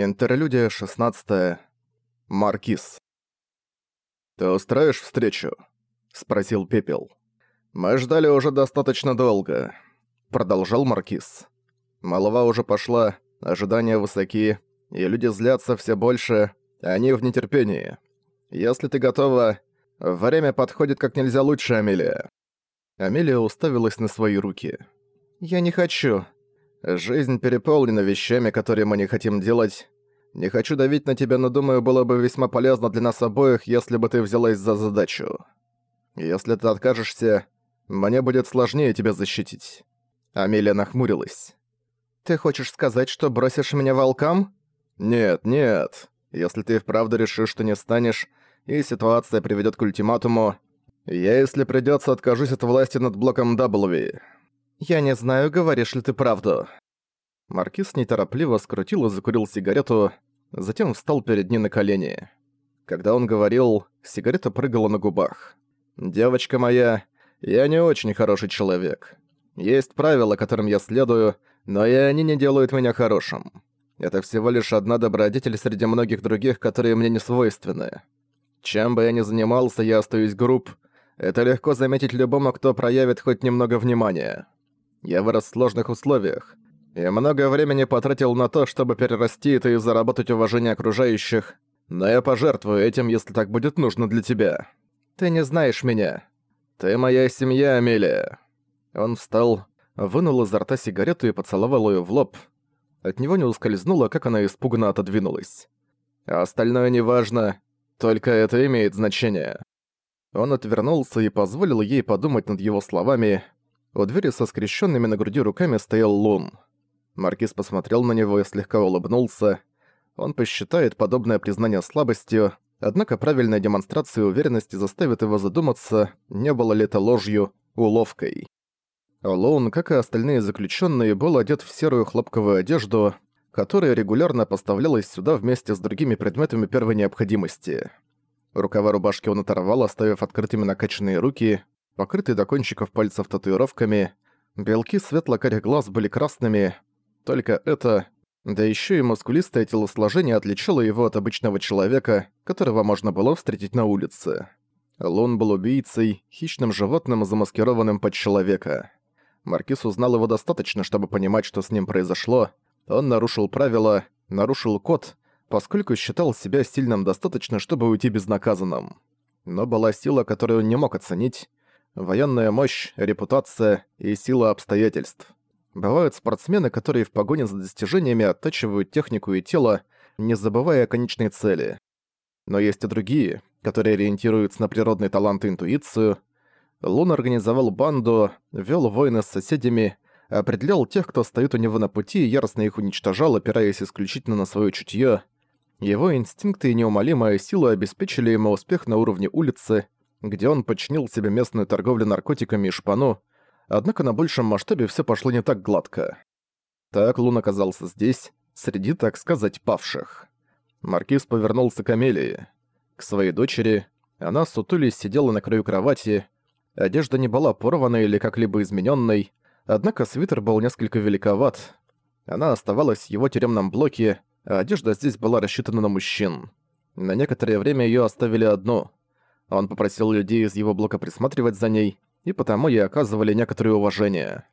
Интерлюдия 16. Маркиз. «Ты устроишь встречу?» — спросил Пепел. «Мы ждали уже достаточно долго», — продолжал Маркиз. «Молва уже пошла, ожидания высоки, и люди злятся все больше, они в нетерпении. Если ты готова, время подходит как нельзя лучше, Амелия». Амелия уставилась на свои руки. «Я не хочу», Жизнь переполнена вещами, которые мы не хотим делать. Не хочу давить на тебя, но думаю, было бы весьма полезно для нас обоих, если бы ты взялась за задачу. Если ты откажешься, мне будет сложнее тебя защитить». Амелия нахмурилась. «Ты хочешь сказать, что бросишь меня волкам?» «Нет, нет. Если ты вправду решишь, что не станешь, и ситуация приведет к ультиматуму, я, если придется, откажусь от власти над блоком W. «Я не знаю, говоришь ли ты правду». Маркиз неторопливо скрутил и закурил сигарету, затем встал перед ней на колени. Когда он говорил, сигарета прыгала на губах. «Девочка моя, я не очень хороший человек. Есть правила, которым я следую, но и они не делают меня хорошим. Это всего лишь одна добродетель среди многих других, которые мне не свойственны. Чем бы я ни занимался, я остаюсь груб. Это легко заметить любому, кто проявит хоть немного внимания. Я вырос в сложных условиях. И много времени потратил на то, чтобы перерасти это и заработать уважение окружающих. Но я пожертвую этим, если так будет нужно для тебя. Ты не знаешь меня. Ты моя семья, Амелия. Он встал, вынул изо рта сигарету и поцеловал ее в лоб. От него не ускользнуло, как она испуганно отодвинулась. А остальное неважно, только это имеет значение. Он отвернулся и позволил ей подумать над его словами, у двери со скрещенными на груди руками стоял Лун. Маркиз посмотрел на него и слегка улыбнулся. Он посчитает подобное признание слабостью, однако правильная демонстрация уверенности заставит его задуматься, не было ли это ложью, уловкой. Лоун, как и остальные заключенные, был одет в серую хлопковую одежду, которая регулярно поставлялась сюда вместе с другими предметами первой необходимости. Рукава рубашки он оторвал, оставив открытыми накачанные руки, покрытые до кончиков пальцев татуировками, белки светло-карих глаз были красными, только это, да еще и мускулистое телосложение отличало его от обычного человека, которого можно было встретить на улице. Лун был убийцей, хищным животным, замаскированным под человека. Маркиз узнал его достаточно, чтобы понимать, что с ним произошло. Он нарушил правила, нарушил код, поскольку считал себя сильным достаточно, чтобы уйти безнаказанным. Но была сила, которую он не мог оценить, военная мощь, репутация и сила обстоятельств. Бывают спортсмены, которые в погоне за достижениями оттачивают технику и тело, не забывая о конечной цели. Но есть и другие, которые ориентируются на природный талант и интуицию. Лун организовал банду, вел войны с соседями, определял тех, кто стоит у него на пути, и яростно их уничтожал, опираясь исключительно на свое чутье. Его инстинкты и неумолимая сила обеспечили ему успех на уровне улицы, где он подчинил себе местную торговлю наркотиками и шпану, однако на большем масштабе все пошло не так гладко. Так Лун оказался здесь, среди, так сказать, павших. Маркиз повернулся к Амелии. К своей дочери. Она, сутулись, сидела на краю кровати. Одежда не была порванной или как-либо измененной, однако свитер был несколько великоват. Она оставалась в его тюремном блоке, а одежда здесь была рассчитана на мужчин. На некоторое время ее оставили одну. Он попросил людей из его блока присматривать за ней, и потому ей оказывали некоторое уважение.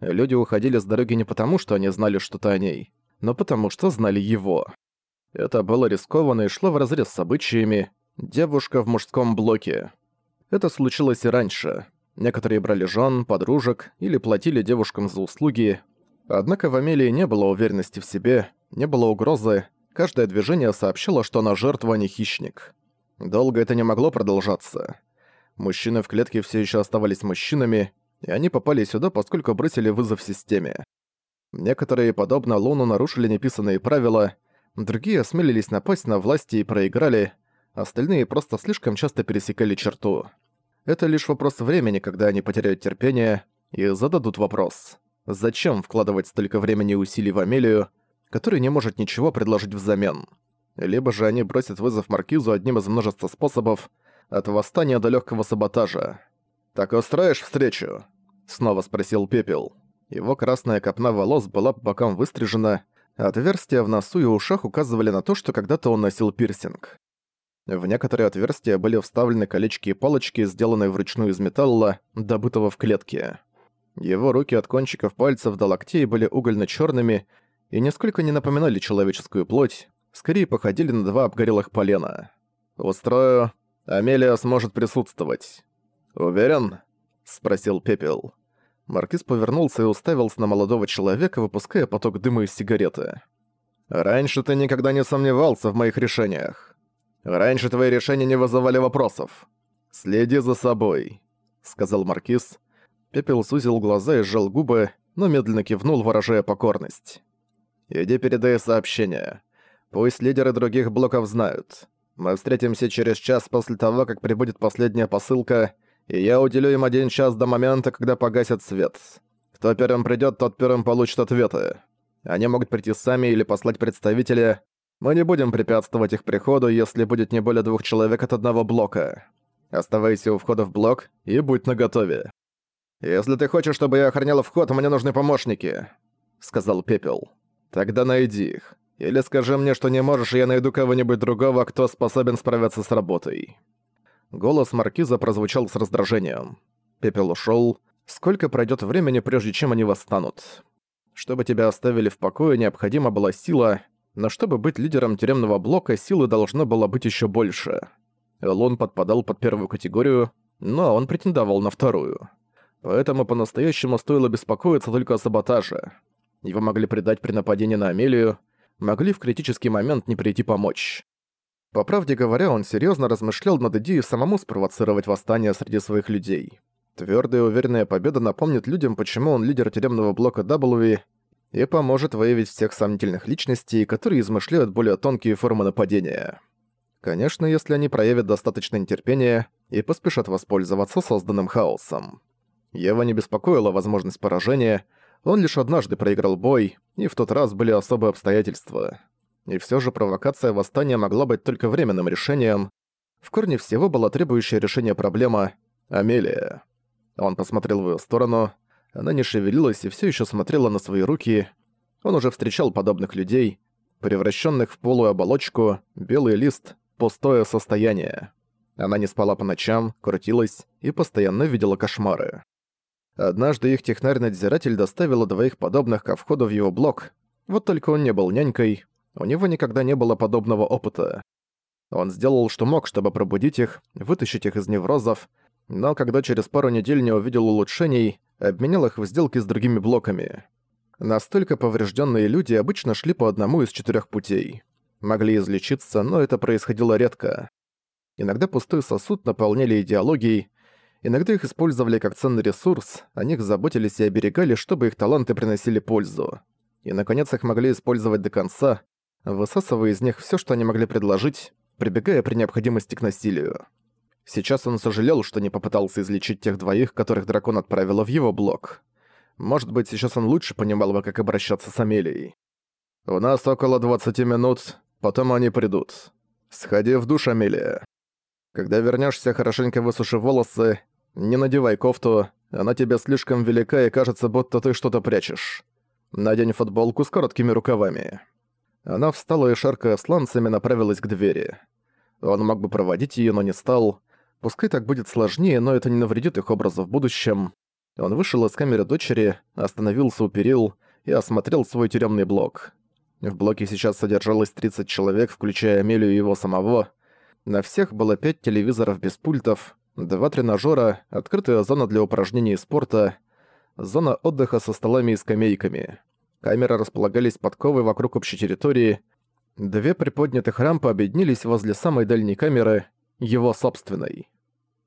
Люди уходили с дороги не потому, что они знали что-то о ней, но потому что знали его. Это было рискованно и шло вразрез с обычаями «девушка в мужском блоке». Это случилось и раньше. Некоторые брали жен, подружек или платили девушкам за услуги. Однако в Амелии не было уверенности в себе, не было угрозы, каждое движение сообщало, что она жертва, а не хищник. Долго это не могло продолжаться. Мужчины в клетке все еще оставались мужчинами, и они попали сюда, поскольку бросили вызов системе. Некоторые, подобно Луну, нарушили неписанные правила, другие осмелились напасть на власти и проиграли, остальные просто слишком часто пересекали черту. Это лишь вопрос времени, когда они потеряют терпение и зададут вопрос. Зачем вкладывать столько времени и усилий в Амелию, который не может ничего предложить взамен? Либо же они бросят вызов Маркизу одним из множества способов, от восстания до легкого саботажа. «Так устроишь встречу?» — снова спросил Пепел. Его красная копна волос была по бокам выстрижена, Отверстия в носу и ушах указывали на то, что когда-то он носил пирсинг. В некоторые отверстия были вставлены колечки и палочки, сделанные вручную из металла, добытого в клетке. Его руки от кончиков пальцев до локтей были угольно черными и нисколько не напоминали человеческую плоть, скорее походили на два обгорелых полена. «Устрою. Амелия сможет присутствовать». «Уверен?» — спросил Пепел. Маркиз повернулся и уставился на молодого человека, выпуская поток дыма из сигареты. «Раньше ты никогда не сомневался в моих решениях. Раньше твои решения не вызывали вопросов. Следи за собой», — сказал Маркиз. Пепел сузил глаза и сжал губы, но медленно кивнул, выражая покорность. «Иди передай сообщение. Пусть лидеры других блоков знают. Мы встретимся через час после того, как прибудет последняя посылка, и я уделю им один час до момента, когда погасят свет. Кто первым придёт, тот первым получит ответы. Они могут прийти сами или послать представителя. Мы не будем препятствовать их приходу, если будет не более двух человек от одного блока. Оставайся у входа в блок и будь наготове. «Если ты хочешь, чтобы я охранял вход, мне нужны помощники», — сказал Пепел. «Тогда найди их. Или скажи мне, что не можешь, и я найду кого-нибудь другого, кто способен справиться с работой». Голос Маркиза прозвучал с раздражением. Пепел ушёл. Сколько пройдёт времени, прежде чем они восстанут? Чтобы тебя оставили в покое, необходима была сила, но чтобы быть лидером тюремного блока, силы должно было быть ещё больше. Элон подпадал под первую категорию, но он претендовал на вторую. Поэтому по-настоящему стоило беспокоиться только о саботаже. Его могли предать при нападении на Амелию, могли в критический момент не прийти помочь. По правде говоря, он серьезно размышлял над идеей самому спровоцировать восстание среди своих людей. Твердая и уверенная победа напомнит людям, почему он лидер тюремного блока W и поможет выявить всех сомнительных личностей, которые измышляют более тонкие формы нападения. Конечно, если они проявят достаточно нетерпения и поспешат воспользоваться созданным хаосом. Его не беспокоила возможность поражения, он лишь однажды проиграл бой, и в тот раз были особые обстоятельства. И все же провокация восстания могла быть только временным решением. В корне всего была требующая решения проблема Амелия. Он посмотрел в ее сторону. Она не шевелилась и все еще смотрела на свои руки. Он уже встречал подобных людей, превращенных в полую оболочку, белый лист, пустое состояние. Она не спала по ночам, крутилась и постоянно видела кошмары. Однажды их технарь-надзиратель доставила двоих подобных ко входу в его блок, вот только он не был нянькой, у него никогда не было подобного опыта. Он сделал, что мог, чтобы пробудить их, вытащить их из неврозов, но когда через пару недель не увидел улучшений, обменял их в сделки с другими блоками. Настолько поврежденные люди обычно шли по одному из четырех путей. Могли излечиться, но это происходило редко. Иногда пустой сосуд наполняли идеологией, иногда их использовали как ценный ресурс, о них заботились и оберегали, чтобы их таланты приносили пользу. И, наконец, их могли использовать до конца, высасывая из них все, что они могли предложить, прибегая при необходимости к насилию. Сейчас он сожалел, что не попытался излечить тех двоих, которых дракон отправила в его блок. Может быть, сейчас он лучше понимал бы, как обращаться с Амелией. «У нас около 20 минут, потом они придут. Сходи в душ, Амелия. Когда вернешься, хорошенько высуши волосы, не надевай кофту, она тебе слишком велика и кажется, будто ты что-то прячешь. Надень футболку с короткими рукавами». Она встала и, шаркая сланцами, направилась к двери. Он мог бы проводить её, но не стал. Пускай так будет сложнее, но это не навредит их образу в будущем. Он вышел из камеры дочери, остановился у перил и осмотрел свой тюремный блок. В блоке сейчас содержалось 30 человек, включая Амелию и его самого. На всех было 5 телевизоров без пультов, два тренажера, открытая зона для упражнений и спорта, зона отдыха со столами и скамейками. Камеры располагались подковой вокруг общей территории. Две приподнятых рампы объединились возле самой дальней камеры, его собственной.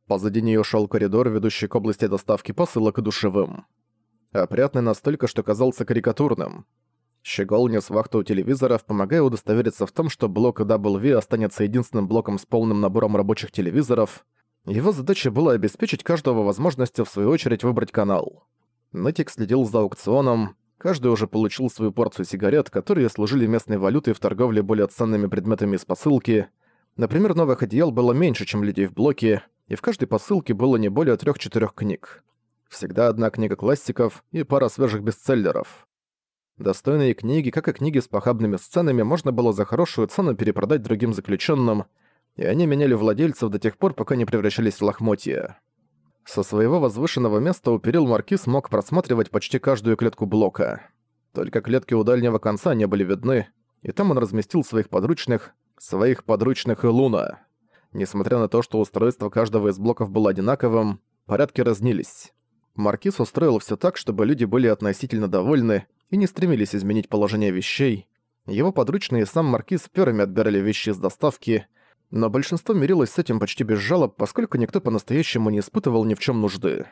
Позади нее шел коридор, ведущий к области доставки посылок и душевым. Опрятный настолько, что казался карикатурным. Щегол нес вахту у телевизоров, помогая удостовериться в том, что блок W останется единственным блоком с полным набором рабочих телевизоров. Его задача была обеспечить каждого возможностью в свою очередь выбрать канал. Нытик следил за аукционом, Каждый уже получил свою порцию сигарет, которые служили местной валютой в торговле более ценными предметами из посылки. Например, новых одеял было меньше, чем людей в блоке, и в каждой посылке было не более трех-четырех книг. Всегда одна книга классиков и пара свежих бестселлеров. Достойные книги, как и книги с похабными сценами, можно было за хорошую цену перепродать другим заключенным, и они меняли владельцев до тех пор, пока не превращались в лохмотья. Со своего возвышенного места у перил Маркиз мог просматривать почти каждую клетку блока. Только клетки у дальнего конца не были видны, и там он разместил своих подручных, своих подручных и Луна. Несмотря на то, что устройство каждого из блоков было одинаковым, порядки разнились. Маркиз устроил все так, чтобы люди были относительно довольны и не стремились изменить положение вещей. Его подручные и сам Маркиз первыми отбирали вещи из доставки, но большинство мирилось с этим почти без жалоб, поскольку никто по-настоящему не испытывал ни в чем нужды.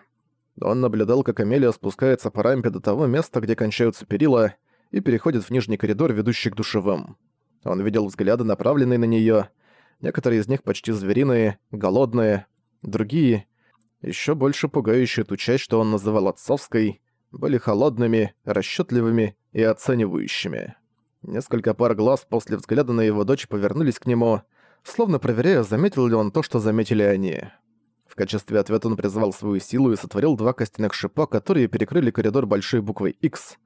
Он наблюдал, как Амелия спускается по рампе до того места, где кончаются перила, и переходит в нижний коридор, ведущий к душевым. Он видел взгляды, направленные на нее. Некоторые из них почти звериные, голодные, другие еще больше пугающие ту часть, что он называл отцовской, были холодными, расчетливыми и оценивающими. Несколько пар глаз после взгляда на его дочь повернулись к нему, словно проверяя, заметил ли он то, что заметили они. В качестве ответа он призвал свою силу и сотворил два костяных шипа, которые перекрыли коридор большой буквой X.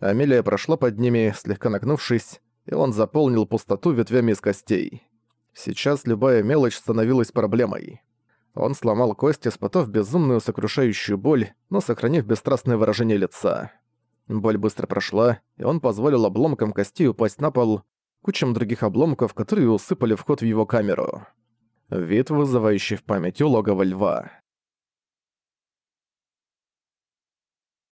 Амелия прошла под ними, слегка нагнувшись, и он заполнил пустоту ветвями из костей. Сейчас любая мелочь становилась проблемой. Он сломал кости, спотов безумную сокрушающую боль, но сохранив бесстрастное выражение лица. Боль быстро прошла, и он позволил обломкам костей упасть на пол, кучам других обломков, которые усыпали вход в его камеру. Вид, вызывающий в памяти логово льва.